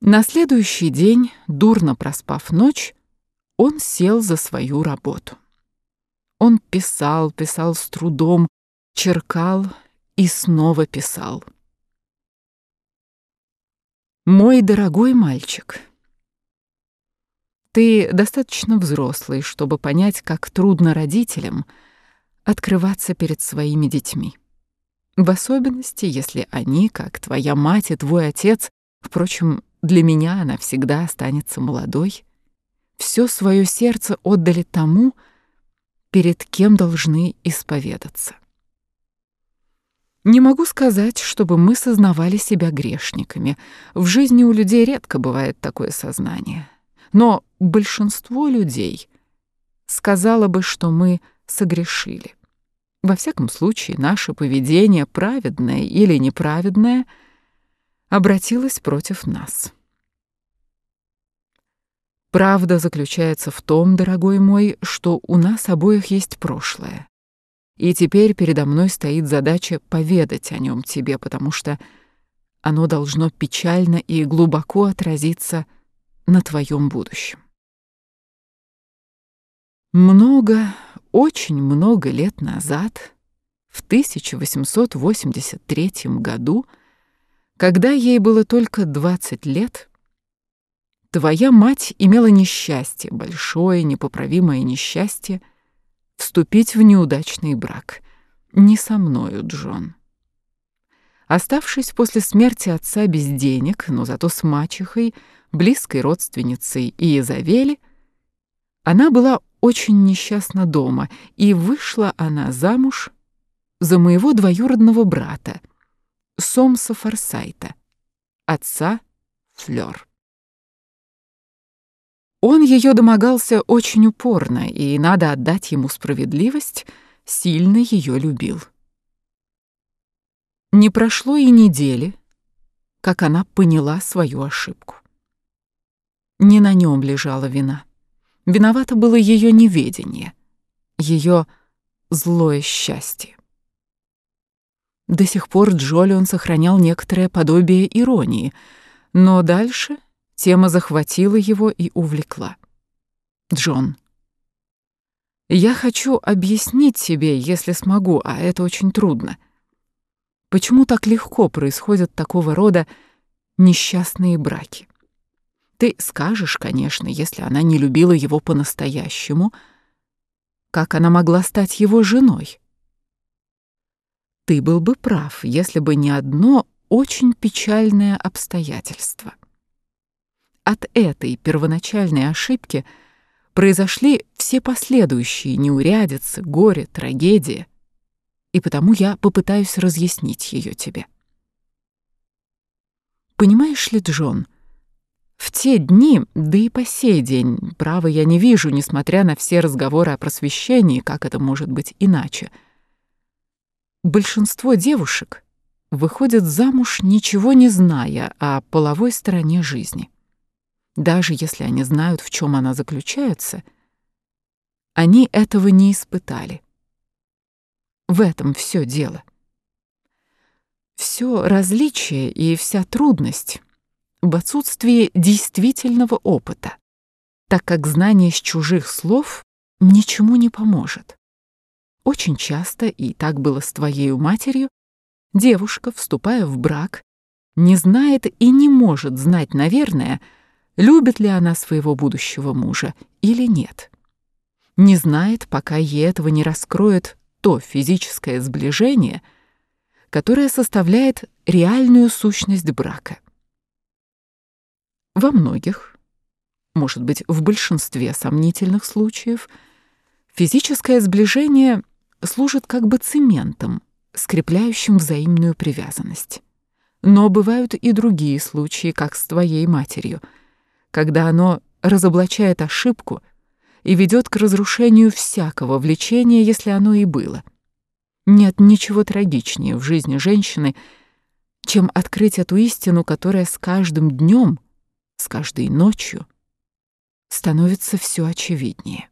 На следующий день, дурно проспав ночь, он сел за свою работу. Он писал, писал с трудом, черкал и снова писал. «Мой дорогой мальчик, ты достаточно взрослый, чтобы понять, как трудно родителям открываться перед своими детьми. В особенности, если они, как твоя мать и твой отец, впрочем, для меня она всегда останется молодой, все свое сердце отдали тому, перед кем должны исповедаться. Не могу сказать, чтобы мы сознавали себя грешниками. В жизни у людей редко бывает такое сознание. Но большинство людей сказало бы, что мы согрешили. Во всяком случае, наше поведение, праведное или неправедное, обратилось против нас. Правда заключается в том, дорогой мой, что у нас обоих есть прошлое. И теперь передо мной стоит задача поведать о нем тебе, потому что оно должно печально и глубоко отразиться на твоем будущем. Много, очень много лет назад, в 1883 году, когда ей было только 20 лет, Твоя мать имела несчастье, большое, непоправимое несчастье, вступить в неудачный брак. Не со мною, Джон. Оставшись после смерти отца без денег, но зато с мачехой, близкой родственницей Иезавели, она была очень несчастна дома, и вышла она замуж за моего двоюродного брата, Сомса Форсайта, отца Флёр. Он ее домогался очень упорно, и, надо отдать ему справедливость, сильно ее любил. Не прошло и недели, как она поняла свою ошибку. Не на нем лежала вина. Виновато было ее неведение, ее злое счастье. До сих пор Джолион сохранял некоторое подобие иронии, но дальше Тема захватила его и увлекла. Джон. Я хочу объяснить себе, если смогу, а это очень трудно. Почему так легко происходят такого рода несчастные браки? Ты скажешь, конечно, если она не любила его по-настоящему, как она могла стать его женой? Ты был бы прав, если бы не одно очень печальное обстоятельство — от этой первоначальной ошибки произошли все последующие неурядицы, горе, трагедии, и потому я попытаюсь разъяснить ее тебе. Понимаешь ли, Джон, в те дни, да и по сей день, право я не вижу, несмотря на все разговоры о просвещении, как это может быть иначе, большинство девушек выходят замуж, ничего не зная о половой стороне жизни. Даже если они знают, в чем она заключается, они этого не испытали. В этом все дело. Все различие и вся трудность в отсутствии действительного опыта, так как знание с чужих слов ничему не поможет. Очень часто, и так было с твоей матерью, девушка, вступая в брак, не знает и не может знать, наверное, любит ли она своего будущего мужа или нет. Не знает, пока ей этого не раскроет то физическое сближение, которое составляет реальную сущность брака. Во многих, может быть, в большинстве сомнительных случаев, физическое сближение служит как бы цементом, скрепляющим взаимную привязанность. Но бывают и другие случаи, как с твоей матерью — когда оно разоблачает ошибку и ведет к разрушению всякого влечения, если оно и было. Нет ничего трагичнее в жизни женщины, чем открыть эту истину, которая с каждым днем, с каждой ночью становится все очевиднее.